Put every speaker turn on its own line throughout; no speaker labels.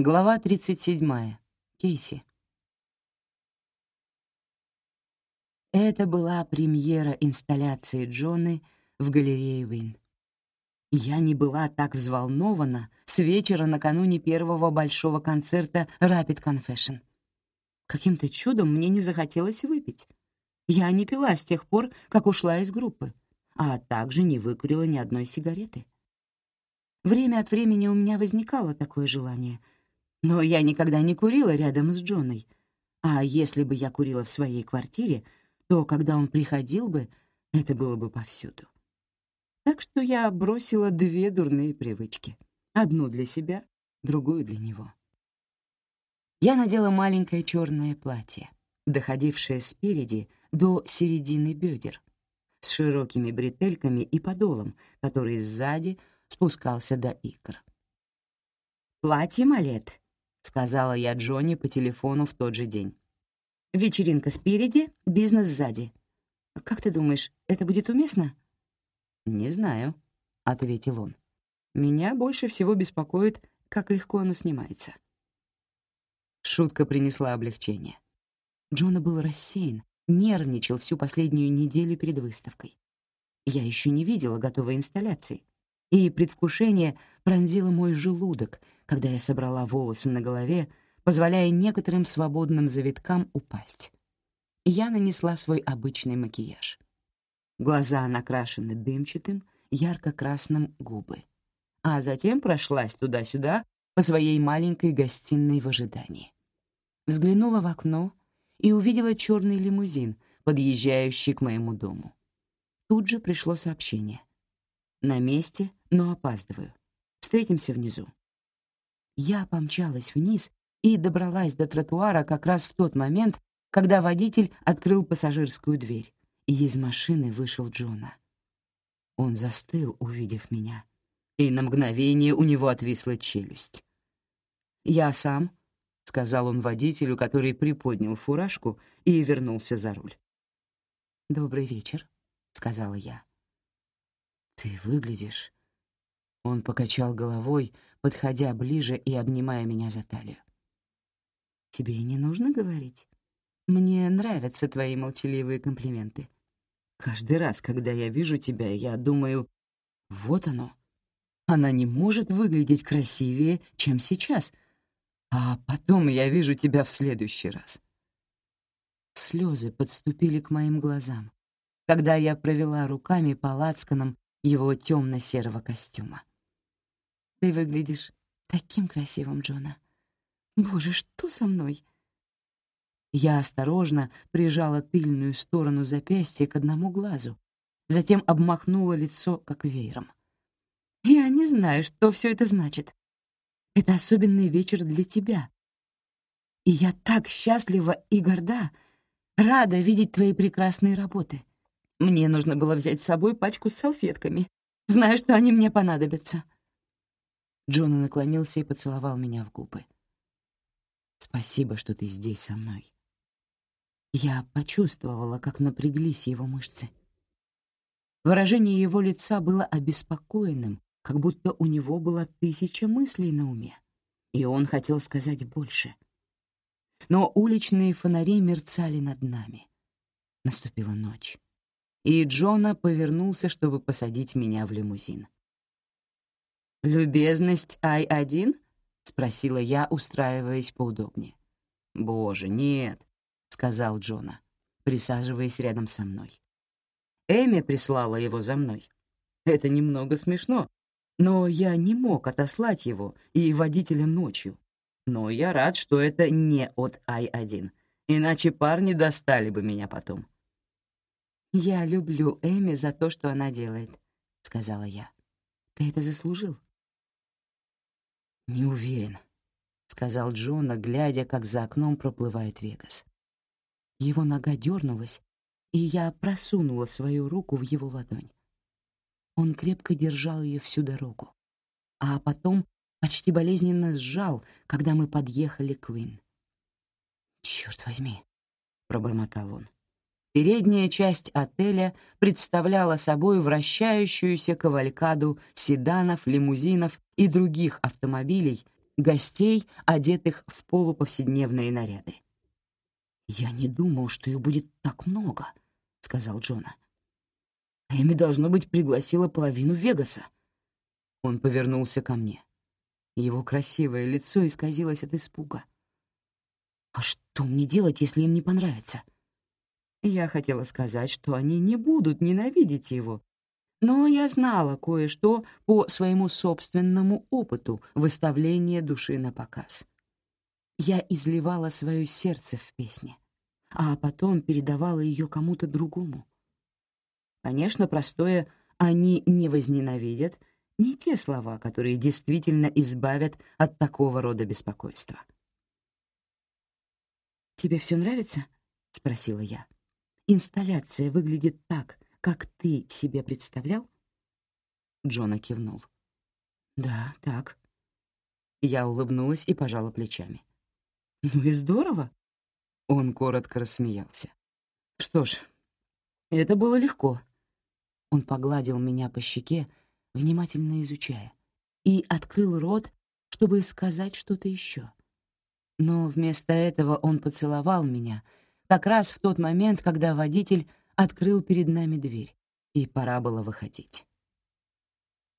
Глава 37. Кейси. Это была премьера инсталляции Джоны в галерее Уин. Я не была так взволнована с вечера накануне первого большого концерта Rapid Confession. Каким-то чудом мне не захотелось выпить. Я не пила с тех пор, как ушла из группы, а также не выкурила ни одной сигареты. Время от времени у меня возникало такое желание — но я никогда не курила рядом с Джоной. А если бы я курила в своей квартире, то, когда он приходил бы, это было бы повсюду. Так что я бросила две дурные привычки. Одну для себя, другую для него. Я надела маленькое черное платье, доходившее спереди до середины бедер, с широкими бретельками и подолом, который сзади спускался до икр. «Платье, Малет, сказала я Джонни по телефону в тот же день. «Вечеринка спереди, бизнес сзади. Как ты думаешь, это будет уместно?» «Не знаю», — ответил он. «Меня больше всего беспокоит, как легко оно снимается». Шутка принесла облегчение. Джона был рассеян, нервничал всю последнюю неделю перед выставкой. Я еще не видела готовой инсталляции, и предвкушение пронзило мой желудок, когда я собрала волосы на голове, позволяя некоторым свободным завиткам упасть. Я нанесла свой обычный макияж. Глаза накрашены дымчатым, ярко-красным губы. А затем прошлась туда-сюда по своей маленькой гостиной в ожидании. Взглянула в окно и увидела черный лимузин, подъезжающий к моему дому. Тут же пришло сообщение. На месте, но опаздываю. Встретимся внизу. Я помчалась вниз и добралась до тротуара как раз в тот момент, когда водитель открыл пассажирскую дверь, и из машины вышел Джона. Он застыл, увидев меня, и на мгновение у него отвисла челюсть. «Я сам», — сказал он водителю, который приподнял фуражку и вернулся за руль. «Добрый вечер», — сказала я. «Ты выглядишь...» Он покачал головой, подходя ближе и обнимая меня за талию. «Тебе и не нужно говорить. Мне нравятся твои молчаливые комплименты. Каждый раз, когда я вижу тебя, я думаю, вот оно. Она не может выглядеть красивее, чем сейчас. А потом я вижу тебя в следующий раз». Слезы подступили к моим глазам, когда я провела руками по лацканам его темно-серого костюма. «Ты выглядишь таким красивым, Джона. Боже, что со мной?» Я осторожно прижала тыльную сторону запястья к одному глазу, затем обмахнула лицо, как веером. «Я не знаю, что все это значит. Это особенный вечер для тебя. И я так счастлива и горда, рада видеть твои прекрасные работы. Мне нужно было взять с собой пачку с салфетками. Знаю, что они мне понадобятся». Джона наклонился и поцеловал меня в губы. «Спасибо, что ты здесь со мной». Я почувствовала, как напряглись его мышцы. Выражение его лица было обеспокоенным, как будто у него было тысяча мыслей на уме, и он хотел сказать больше. Но уличные фонари мерцали над нами. Наступила ночь и Джона повернулся, чтобы посадить меня в лимузин. «Любезность Ай-1?» — спросила я, устраиваясь поудобнее. «Боже, нет», — сказал Джона, присаживаясь рядом со мной. Эми прислала его за мной. Это немного смешно, но я не мог отослать его и водителя ночью. Но я рад, что это не от Ай-1, иначе парни достали бы меня потом. «Я люблю Эми за то, что она делает», — сказала я. «Ты это заслужил». «Не уверен», — сказал Джона, глядя, как за окном проплывает Вегас. Его нога дернулась, и я просунула свою руку в его ладонь. Он крепко держал ее всю дорогу, а потом почти болезненно сжал, когда мы подъехали к Уин. «Черт возьми», — пробормотал он. Передняя часть отеля представляла собой вращающуюся кавалькаду седанов, лимузинов и других автомобилей, гостей, одетых в полуповседневные наряды. «Я не думал, что их будет так много», — сказал Джона. «Эми, должно быть, пригласила половину Вегаса». Он повернулся ко мне. Его красивое лицо исказилось от испуга. «А что мне делать, если им не понравится?» Я хотела сказать, что они не будут ненавидеть его, но я знала кое-что по своему собственному опыту выставления души на показ. Я изливала свое сердце в песне, а потом передавала ее кому-то другому. Конечно, простое «они не возненавидят» — не те слова, которые действительно избавят от такого рода беспокойства. «Тебе все нравится?» — спросила я. «Инсталляция выглядит так, как ты себе представлял?» Джона кивнул. «Да, так». Я улыбнулась и пожала плечами. «Ну и здорово!» Он коротко рассмеялся. «Что ж, это было легко». Он погладил меня по щеке, внимательно изучая, и открыл рот, чтобы сказать что-то еще. Но вместо этого он поцеловал меня как раз в тот момент, когда водитель открыл перед нами дверь, и пора было выходить.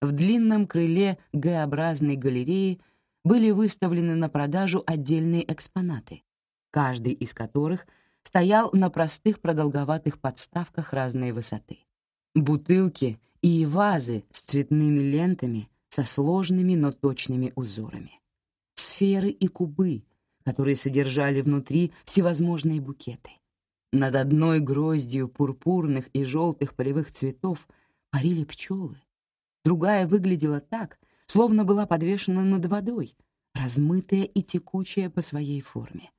В длинном крыле Г-образной галереи были выставлены на продажу отдельные экспонаты, каждый из которых стоял на простых продолговатых подставках разной высоты. Бутылки и вазы с цветными лентами со сложными, но точными узорами. Сферы и кубы, которые содержали внутри всевозможные букеты. Над одной гроздью пурпурных и желтых полевых цветов парили пчелы. Другая выглядела так, словно была подвешена над водой, размытая и текучая по своей форме.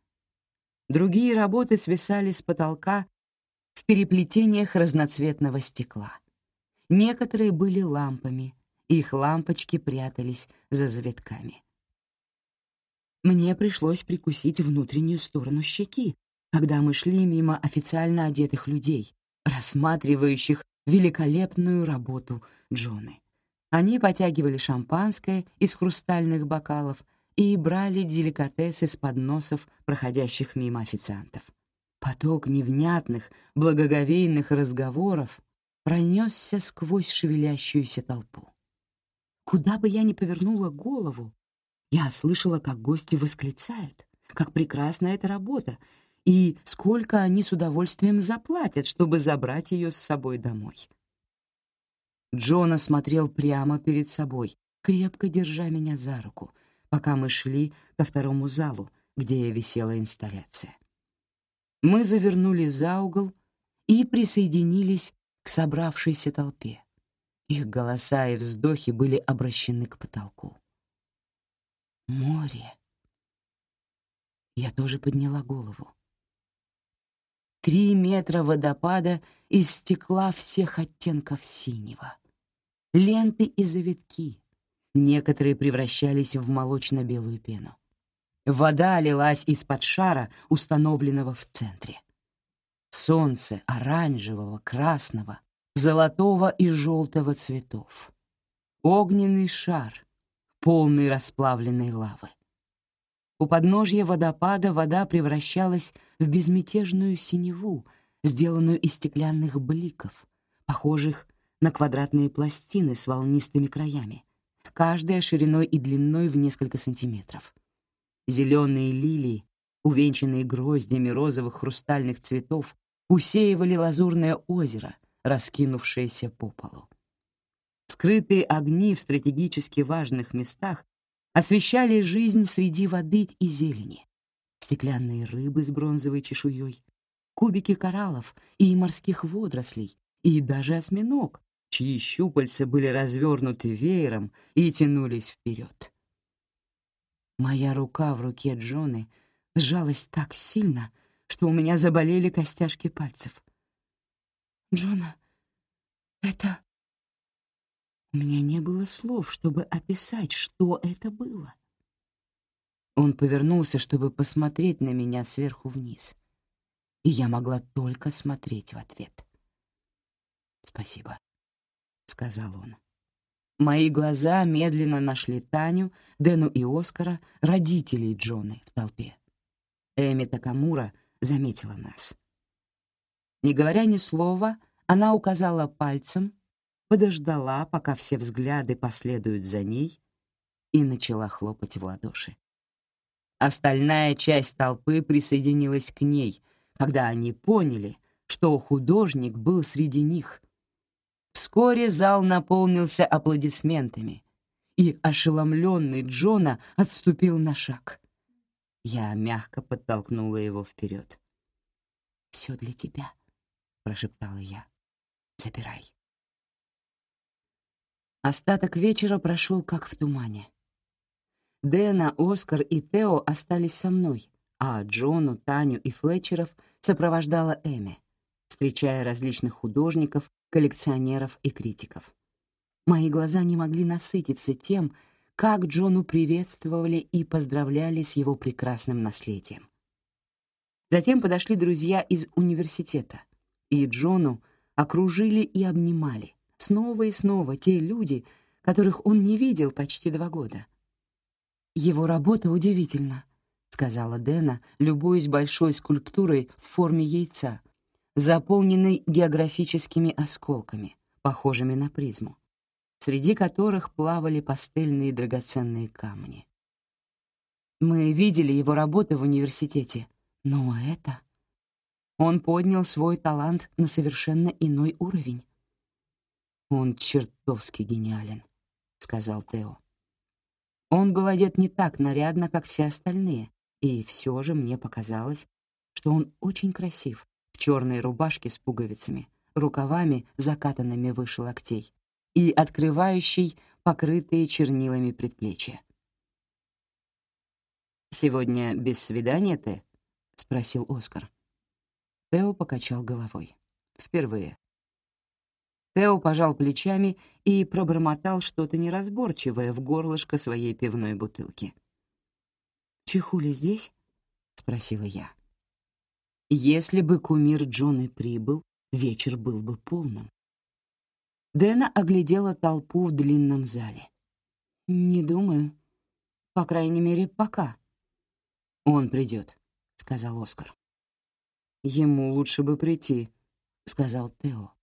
Другие работы свисали с потолка в переплетениях разноцветного стекла. Некоторые были лампами, их лампочки прятались за завитками. Мне пришлось прикусить внутреннюю сторону щеки, когда мы шли мимо официально одетых людей, рассматривающих великолепную работу Джоны. Они потягивали шампанское из хрустальных бокалов и брали деликатесы с подносов проходящих мимо официантов. Поток невнятных, благоговейных разговоров пронесся сквозь шевелящуюся толпу. Куда бы я ни повернула голову, я слышала, как гости восклицают, как прекрасна эта работа, и сколько они с удовольствием заплатят, чтобы забрать ее с собой домой. Джона смотрел прямо перед собой, крепко держа меня за руку, пока мы шли ко второму залу, где висела инсталляция. Мы завернули за угол и присоединились к собравшейся толпе. Их голоса и вздохи были обращены к потолку. Море. Я тоже подняла голову. Три метра водопада из стекла всех оттенков синего. Ленты и завитки. Некоторые превращались в молочно-белую пену. Вода лилась из-под шара, установленного в центре. Солнце оранжевого, красного, золотого и желтого цветов. Огненный шар, полный расплавленной лавы. У подножья водопада вода превращалась в безмятежную синеву, сделанную из стеклянных бликов, похожих на квадратные пластины с волнистыми краями, каждая шириной и длиной в несколько сантиметров. Зеленые лилии, увенчанные гроздями розовых хрустальных цветов, усеивали лазурное озеро, раскинувшееся по полу. Скрытые огни в стратегически важных местах освещали жизнь среди воды и зелени. Стеклянные рыбы с бронзовой чешуей, кубики кораллов и морских водорослей, и даже осьминог, чьи щупальца были развернуты веером и тянулись вперед. Моя рука в руке Джоны сжалась так сильно, что у меня заболели костяшки пальцев. «Джона, это...» У меня не было слов, чтобы описать, что это было. Он повернулся, чтобы посмотреть на меня сверху вниз, и я могла только смотреть в ответ. «Спасибо», — сказал он. Мои глаза медленно нашли Таню, Дэну и Оскара, родителей Джоны в толпе. Эми Такамура заметила нас. Не говоря ни слова, она указала пальцем, подождала, пока все взгляды последуют за ней, и начала хлопать в ладоши. Остальная часть толпы присоединилась к ней, когда они поняли, что художник был среди них. Вскоре зал наполнился аплодисментами, и ошеломленный Джона отступил на шаг. Я мягко подтолкнула его вперед. «Все для тебя», — прошептала я. «Забирай». Остаток вечера прошел как в тумане. Дэна, Оскар и Тео остались со мной, а Джону, Таню и Флетчеров сопровождала Эми, встречая различных художников, коллекционеров и критиков. Мои глаза не могли насытиться тем, как Джону приветствовали и поздравляли с его прекрасным наследием. Затем подошли друзья из университета, и Джону окружили и обнимали, снова и снова те люди, которых он не видел почти два года — «Его работа удивительна», — сказала Дэна, любуясь большой скульптурой в форме яйца, заполненной географическими осколками, похожими на призму, среди которых плавали пастельные драгоценные камни. Мы видели его работы в университете, но это... Он поднял свой талант на совершенно иной уровень. «Он чертовски гениален», — сказал Тео. Он был одет не так нарядно, как все остальные, и все же мне показалось, что он очень красив в черной рубашке с пуговицами, рукавами, закатанными выше локтей, и открывающей покрытые чернилами предплечья. «Сегодня без свидания ты?» — спросил Оскар. Тео покачал головой. «Впервые. Тео пожал плечами и пробормотал что-то неразборчивое в горлышко своей пивной бутылки. «Чехули здесь?» — спросила я. «Если бы кумир Джоны прибыл, вечер был бы полным». Дэна оглядела толпу в длинном зале. «Не думаю. По крайней мере, пока». «Он придет», — сказал Оскар. «Ему лучше бы прийти», — сказал Тео.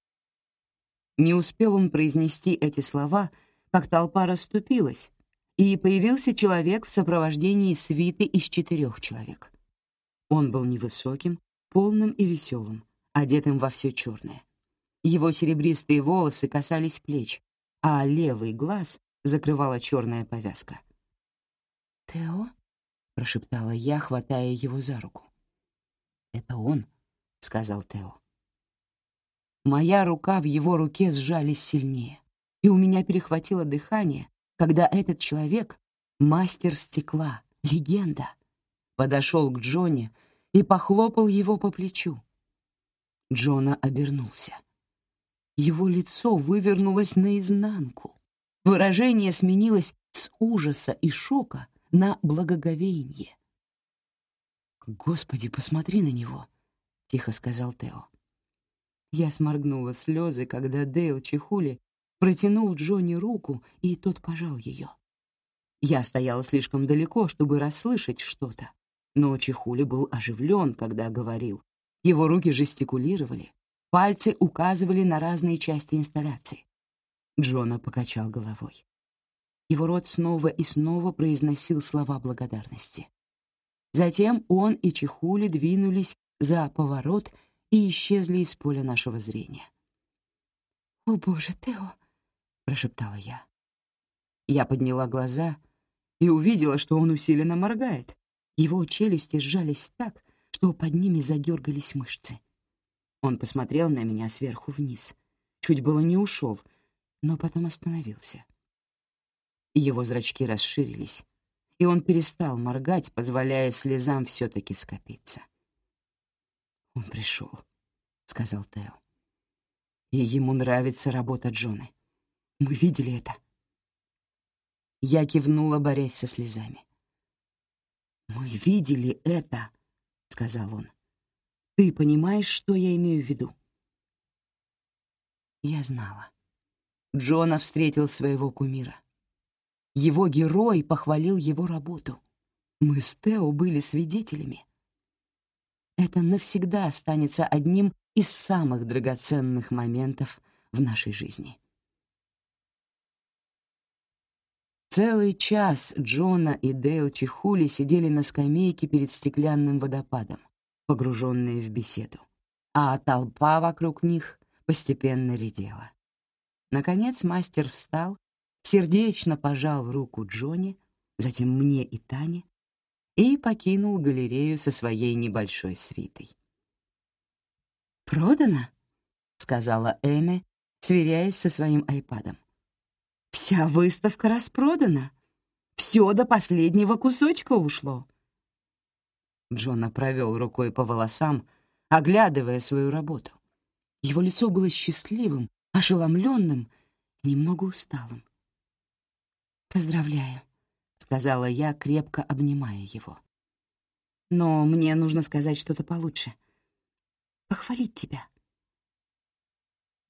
Не успел он произнести эти слова, как толпа расступилась, и появился человек в сопровождении свиты из четырех человек. Он был невысоким, полным и веселым, одетым во все черное. Его серебристые волосы касались плеч, а левый глаз закрывала черная повязка. «Тео?» — прошептала я, хватая его за руку. «Это он», — сказал Тео. Моя рука в его руке сжались сильнее, и у меня перехватило дыхание, когда этот человек, мастер стекла, легенда, подошел к Джонни и похлопал его по плечу. Джона обернулся. Его лицо вывернулось наизнанку. Выражение сменилось с ужаса и шока на благоговение. «Господи, посмотри на него!» — тихо сказал Тео. Я сморгнула слезы, когда Дейл Чехули протянул Джонни руку, и тот пожал ее. Я стояла слишком далеко, чтобы расслышать что-то, но Чехули был оживлен, когда говорил. Его руки жестикулировали, пальцы указывали на разные части инсталляции. Джона покачал головой. Его рот снова и снова произносил слова благодарности. Затем он и Чехули двинулись за поворот и исчезли из поля нашего зрения. «О, Боже, Тео!» — прошептала я. Я подняла глаза и увидела, что он усиленно моргает. Его челюсти сжались так, что под ними задергались мышцы. Он посмотрел на меня сверху вниз. Чуть было не ушел, но потом остановился. Его зрачки расширились, и он перестал моргать, позволяя слезам все-таки скопиться. «Он пришел», — сказал Тео. «И ему нравится работа Джоны. Мы видели это». Я кивнула, борясь со слезами. «Мы видели это», — сказал он. «Ты понимаешь, что я имею в виду?» Я знала. Джона встретил своего кумира. Его герой похвалил его работу. Мы с Тео были свидетелями. Это навсегда останется одним из самых драгоценных моментов в нашей жизни. Целый час Джона и Дейл Чихули сидели на скамейке перед стеклянным водопадом, погруженные в беседу, а толпа вокруг них постепенно редела. Наконец мастер встал, сердечно пожал руку Джонни, затем мне и Тане, и покинул галерею со своей небольшой свитой. «Продано?» — сказала Эми, сверяясь со своим айпадом. Вся выставка распродана. Все до последнего кусочка ушло. Джона провел рукой по волосам, оглядывая свою работу. Его лицо было счастливым, ошеломленным, немного усталым. «Поздравляю», — сказала я, крепко обнимая его. «Но мне нужно сказать что-то получше. Похвалить тебя».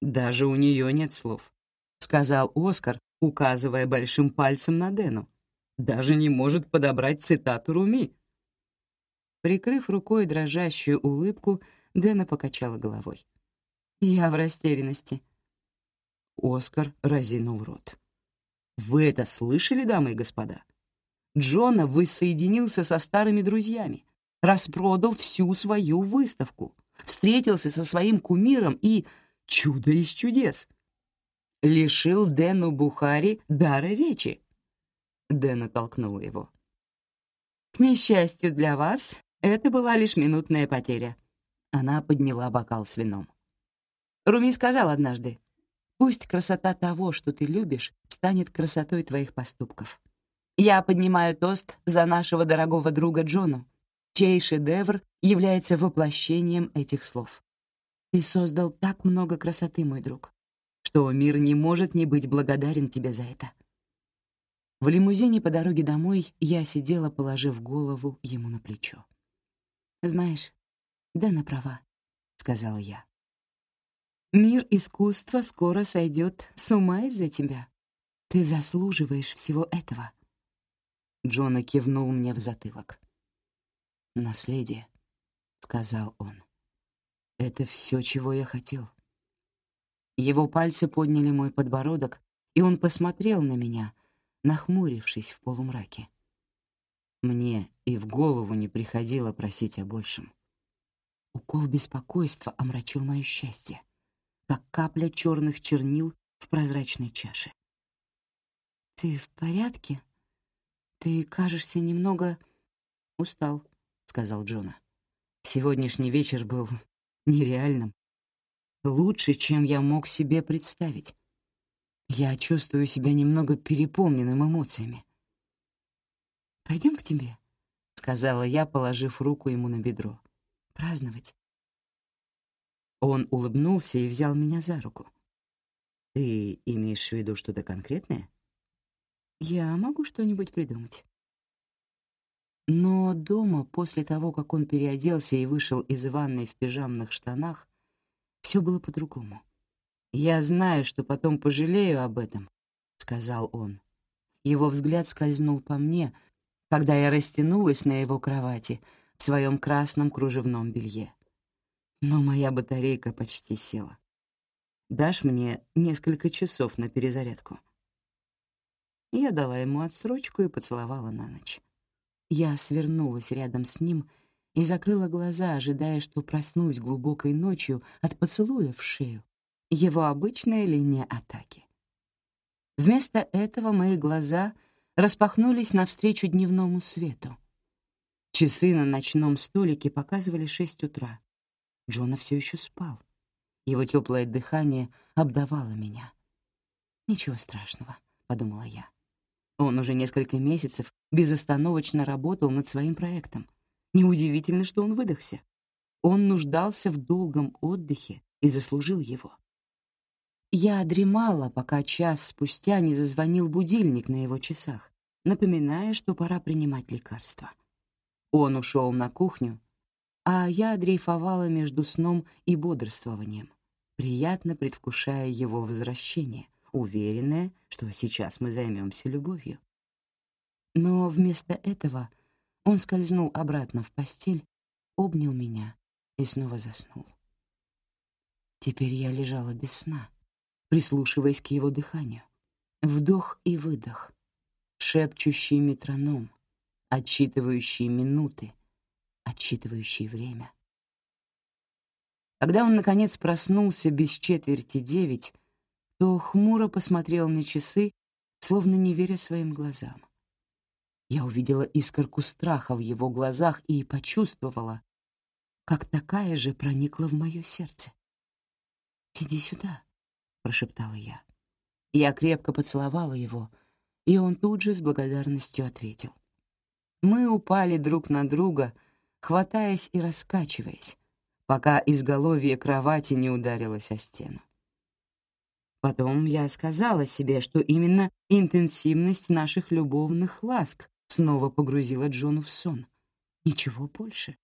«Даже у нее нет слов», — сказал Оскар, указывая большим пальцем на Дэну. Даже не может подобрать цитату Руми. Прикрыв рукой дрожащую улыбку, Дэна покачала головой. «Я в растерянности». Оскар разинул рот. «Вы это слышали, дамы и господа? Джона воссоединился со старыми друзьями, распродал всю свою выставку, встретился со своим кумиром и... Чудо из чудес! лишил Дэну Бухари дара речи. Дэн оттолкнула его. «К несчастью для вас, это была лишь минутная потеря». Она подняла бокал с вином. Руми сказал однажды, «Пусть красота того, что ты любишь, станет красотой твоих поступков». Я поднимаю тост за нашего дорогого друга Джону, чей шедевр является воплощением этих слов. Ты создал так много красоты, мой друг что мир не может не быть благодарен тебе за это. В лимузине по дороге домой я сидела, положив голову ему на плечо. «Знаешь, Дэна права», — сказала я. «Мир искусства скоро сойдет с ума из-за тебя. Ты заслуживаешь всего этого». Джона кивнул мне в затылок. «Наследие», — сказал он. «Это все, чего я хотел». Его пальцы подняли мой подбородок, и он посмотрел на меня, нахмурившись в полумраке. Мне и в голову не приходило просить о большем. Укол беспокойства омрачил мое счастье, как капля черных чернил в прозрачной чаше. «Ты в порядке? Ты кажешься немного...» «Устал», — сказал Джона. «Сегодняшний вечер был нереальным лучше, чем я мог себе представить. Я чувствую себя немного переполненным эмоциями. «Пойдем к тебе», — сказала я, положив руку ему на бедро. «Праздновать». Он улыбнулся и взял меня за руку. «Ты имеешь в виду что-то конкретное?» «Я могу что-нибудь придумать». Но дома, после того, как он переоделся и вышел из ванной в пижамных штанах, все было по-другому. «Я знаю, что потом пожалею об этом», — сказал он. Его взгляд скользнул по мне, когда я растянулась на его кровати в своем красном кружевном белье. Но моя батарейка почти села. «Дашь мне несколько часов на перезарядку?» Я дала ему отсрочку и поцеловала на ночь. Я свернулась рядом с ним — и закрыла глаза, ожидая, что проснусь глубокой ночью от поцелуя в шею. Его обычная линия атаки. Вместо этого мои глаза распахнулись навстречу дневному свету. Часы на ночном столике показывали шесть утра. Джона все еще спал. Его теплое дыхание обдавало меня. «Ничего страшного», — подумала я. Он уже несколько месяцев безостановочно работал над своим проектом — Неудивительно, что он выдохся. Он нуждался в долгом отдыхе и заслужил его. Я дремала, пока час спустя не зазвонил будильник на его часах, напоминая, что пора принимать лекарства. Он ушел на кухню, а я дрейфовала между сном и бодрствованием, приятно предвкушая его возвращение, уверенная, что сейчас мы займемся любовью. Но вместо этого он скользнул обратно в постель, обнял меня и снова заснул. Теперь я лежала без сна, прислушиваясь к его дыханию. Вдох и выдох, шепчущий метроном, отсчитывающий минуты, отсчитывающий время. Когда он, наконец, проснулся без четверти девять, то хмуро посмотрел на часы, словно не веря своим глазам. Я увидела искорку страха в его глазах и почувствовала, как такая же проникла в мое сердце. «Иди сюда», — прошептала я. Я крепко поцеловала его, и он тут же с благодарностью ответил. Мы упали друг на друга, хватаясь и раскачиваясь, пока изголовье кровати не ударилось о стену. Потом я сказала себе, что именно интенсивность наших любовных ласк снова погрузила Джону в сон. Ничего больше.